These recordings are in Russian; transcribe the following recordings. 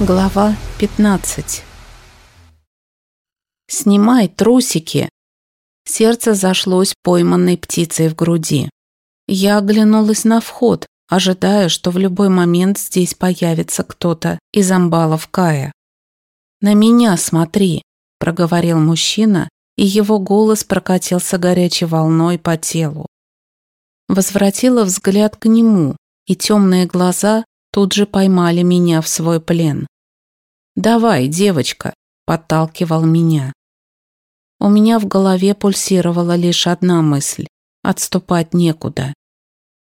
Глава 15 «Снимай трусики!» Сердце зашлось пойманной птицей в груди. Я оглянулась на вход, ожидая, что в любой момент здесь появится кто-то из амбалов Кая. «На меня смотри!» – проговорил мужчина, и его голос прокатился горячей волной по телу. Возвратила взгляд к нему, и темные глаза тут же поймали меня в свой плен. «Давай, девочка», – подталкивал меня. У меня в голове пульсировала лишь одна мысль – отступать некуда.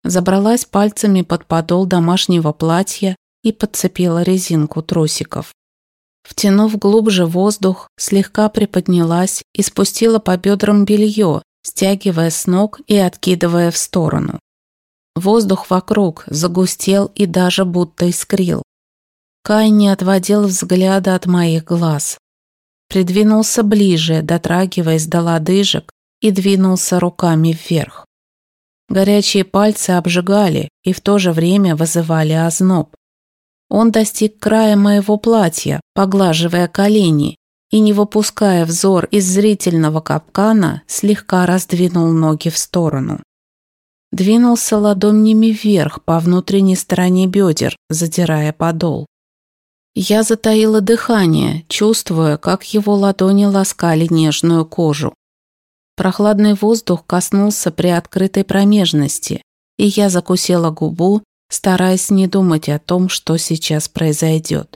Забралась пальцами под подол домашнего платья и подцепила резинку трусиков. Втянув глубже воздух, слегка приподнялась и спустила по бедрам белье, стягивая с ног и откидывая в сторону. Воздух вокруг загустел и даже будто искрил. Кай не отводил взгляда от моих глаз. Придвинулся ближе, дотрагиваясь до лодыжек, и двинулся руками вверх. Горячие пальцы обжигали и в то же время вызывали озноб. Он достиг края моего платья, поглаживая колени, и, не выпуская взор из зрительного капкана, слегка раздвинул ноги в сторону двинулся ладонями вверх по внутренней стороне бедер, задирая подол. Я затаила дыхание, чувствуя, как его ладони ласкали нежную кожу. Прохладный воздух коснулся при открытой промежности, и я закусила губу, стараясь не думать о том, что сейчас произойдет.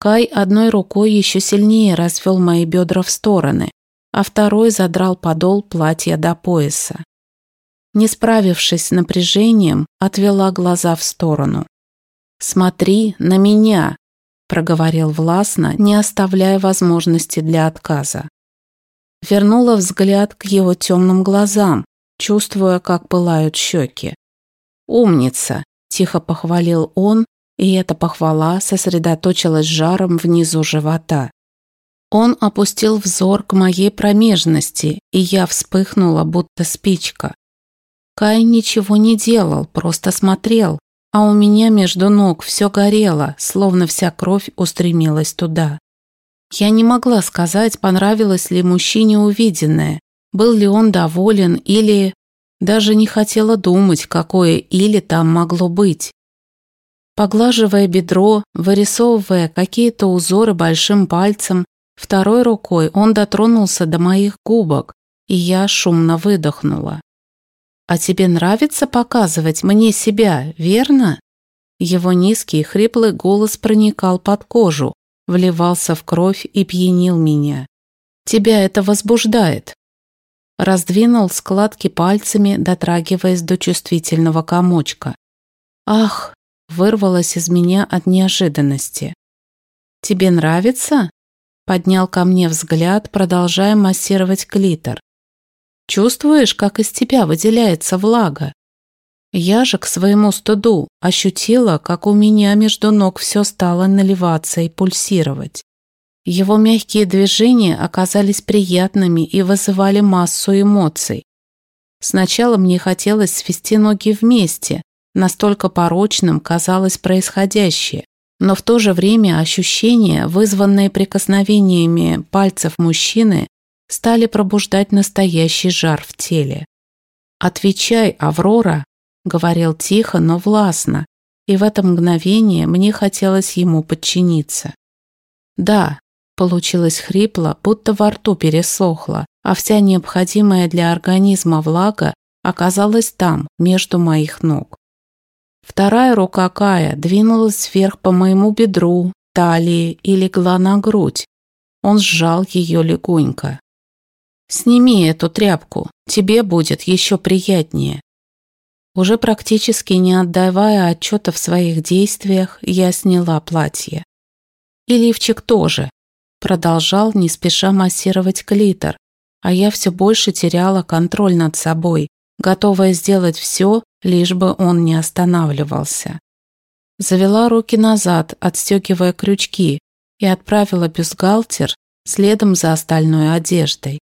Кай одной рукой еще сильнее развел мои бедра в стороны, а второй задрал подол платья до пояса не справившись с напряжением, отвела глаза в сторону. «Смотри на меня», – проговорил властно, не оставляя возможности для отказа. Вернула взгляд к его темным глазам, чувствуя, как пылают щеки. «Умница!» – тихо похвалил он, и эта похвала сосредоточилась жаром внизу живота. Он опустил взор к моей промежности, и я вспыхнула, будто спичка. Кай ничего не делал, просто смотрел, а у меня между ног все горело, словно вся кровь устремилась туда. Я не могла сказать, понравилось ли мужчине увиденное, был ли он доволен или... Даже не хотела думать, какое «или» там могло быть. Поглаживая бедро, вырисовывая какие-то узоры большим пальцем, второй рукой он дотронулся до моих губок, и я шумно выдохнула. «А тебе нравится показывать мне себя, верно?» Его низкий хриплый голос проникал под кожу, вливался в кровь и пьянил меня. «Тебя это возбуждает?» Раздвинул складки пальцами, дотрагиваясь до чувствительного комочка. «Ах!» – вырвалось из меня от неожиданности. «Тебе нравится?» Поднял ко мне взгляд, продолжая массировать клитор. Чувствуешь, как из тебя выделяется влага? Я же к своему стыду ощутила, как у меня между ног все стало наливаться и пульсировать. Его мягкие движения оказались приятными и вызывали массу эмоций. Сначала мне хотелось свести ноги вместе, настолько порочным казалось происходящее, но в то же время ощущения, вызванные прикосновениями пальцев мужчины, стали пробуждать настоящий жар в теле. «Отвечай, Аврора», — говорил тихо, но властно, и в это мгновение мне хотелось ему подчиниться. «Да», — получилось хрипло, будто во рту пересохло, а вся необходимая для организма влага оказалась там, между моих ног. Вторая рука Кая двинулась вверх по моему бедру, талии и легла на грудь. Он сжал ее легонько. Сними эту тряпку, тебе будет еще приятнее. Уже практически не отдавая отчета в своих действиях, я сняла платье. И лифчик тоже. Продолжал не спеша массировать клитор, а я все больше теряла контроль над собой, готовая сделать все, лишь бы он не останавливался. Завела руки назад, отстегивая крючки, и отправила бюстгальтер следом за остальной одеждой.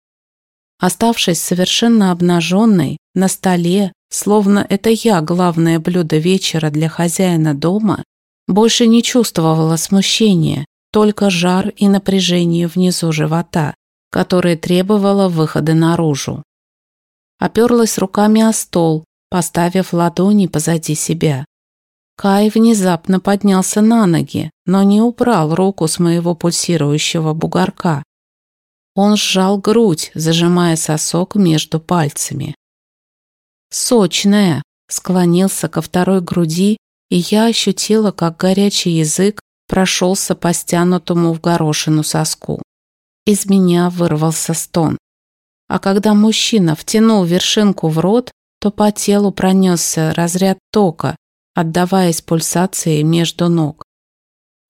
Оставшись совершенно обнаженной, на столе, словно это я главное блюдо вечера для хозяина дома, Больше не чувствовала смущения, только жар и напряжение внизу живота, которое требовало выхода наружу. Оперлась руками о стол, поставив ладони позади себя. Кай внезапно поднялся на ноги, но не убрал руку с моего пульсирующего бугорка. Он сжал грудь, зажимая сосок между пальцами. «Сочная!» склонился ко второй груди, и я ощутила, как горячий язык прошелся по стянутому в горошину соску. Из меня вырвался стон. А когда мужчина втянул вершинку в рот, то по телу пронесся разряд тока, отдаваясь пульсации между ног.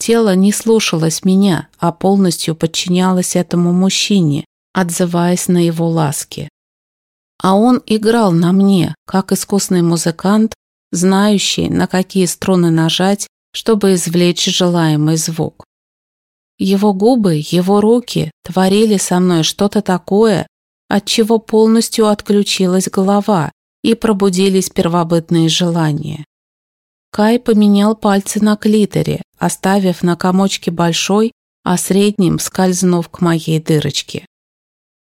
Тело не слушалось меня, а полностью подчинялось этому мужчине, отзываясь на его ласки. А он играл на мне, как искусный музыкант, знающий, на какие струны нажать, чтобы извлечь желаемый звук. Его губы, его руки творили со мной что-то такое, от чего полностью отключилась голова и пробудились первобытные желания. Кай поменял пальцы на клиторе, оставив на комочке большой, а средним скользнув к моей дырочке.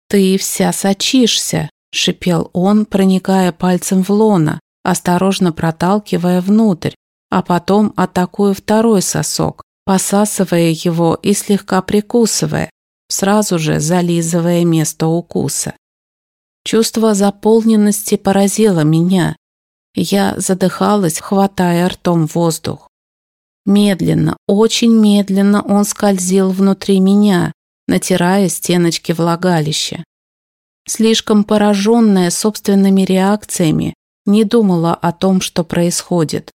«Ты вся сочишься», – шипел он, проникая пальцем в лона, осторожно проталкивая внутрь, а потом атакуя второй сосок, посасывая его и слегка прикусывая, сразу же зализывая место укуса. Чувство заполненности поразило меня, я задыхалась, хватая ртом воздух. Медленно, очень медленно он скользил внутри меня, натирая стеночки влагалища. Слишком пораженная собственными реакциями, не думала о том, что происходит.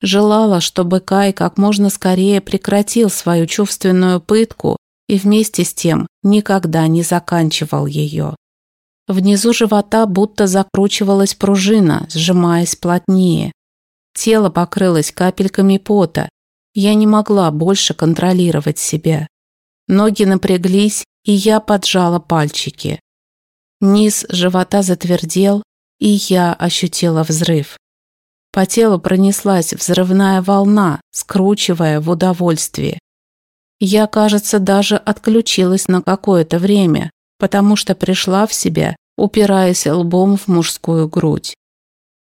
Желала, чтобы Кай как можно скорее прекратил свою чувственную пытку и вместе с тем никогда не заканчивал ее. Внизу живота будто закручивалась пружина, сжимаясь плотнее. Тело покрылось капельками пота. Я не могла больше контролировать себя. Ноги напряглись, и я поджала пальчики. Низ живота затвердел, и я ощутила взрыв. По телу пронеслась взрывная волна, скручивая в удовольствие. Я, кажется, даже отключилась на какое-то время, потому что пришла в себя, упираясь лбом в мужскую грудь.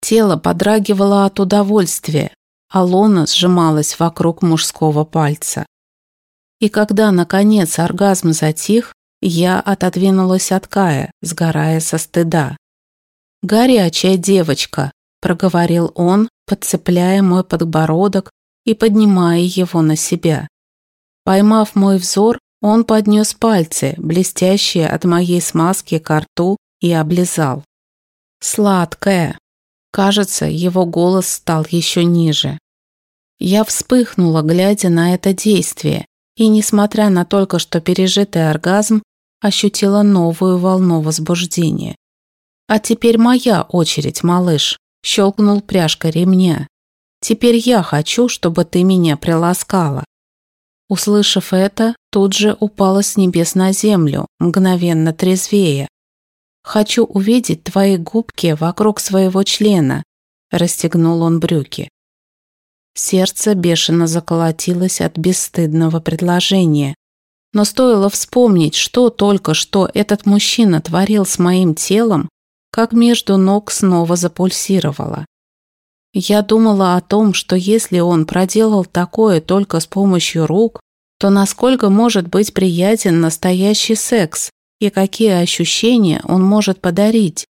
Тело подрагивало от удовольствия, а лона сжималась вокруг мужского пальца. И когда, наконец, оргазм затих, я отодвинулась от Кая, сгорая со стыда. «Горячая девочка», – проговорил он, подцепляя мой подбородок и поднимая его на себя. Поймав мой взор, он поднес пальцы, блестящие от моей смазки к рту, и облизал. «Сладкая!» Кажется, его голос стал еще ниже. Я вспыхнула, глядя на это действие, и, несмотря на только что пережитый оргазм, ощутила новую волну возбуждения. «А теперь моя очередь, малыш», – щелкнул пряжка ремня. «Теперь я хочу, чтобы ты меня приласкала». Услышав это, тут же упала с небес на землю, мгновенно трезвея. «Хочу увидеть твои губки вокруг своего члена», – расстегнул он брюки. Сердце бешено заколотилось от бесстыдного предложения. Но стоило вспомнить, что только что этот мужчина творил с моим телом, как между ног снова запульсировало. Я думала о том, что если он проделал такое только с помощью рук, то насколько может быть приятен настоящий секс и какие ощущения он может подарить.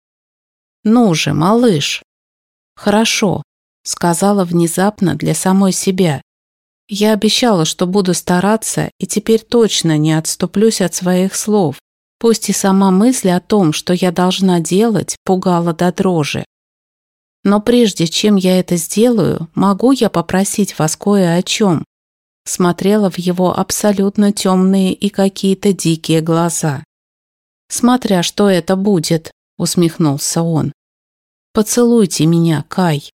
«Ну же, малыш!» «Хорошо», — сказала внезапно для самой себя. Я обещала, что буду стараться, и теперь точно не отступлюсь от своих слов, пусть и сама мысль о том, что я должна делать, пугала до дрожи. Но прежде чем я это сделаю, могу я попросить вас кое о чем? Смотрела в его абсолютно темные и какие-то дикие глаза. «Смотря что это будет», — усмехнулся он. «Поцелуйте меня, Кай».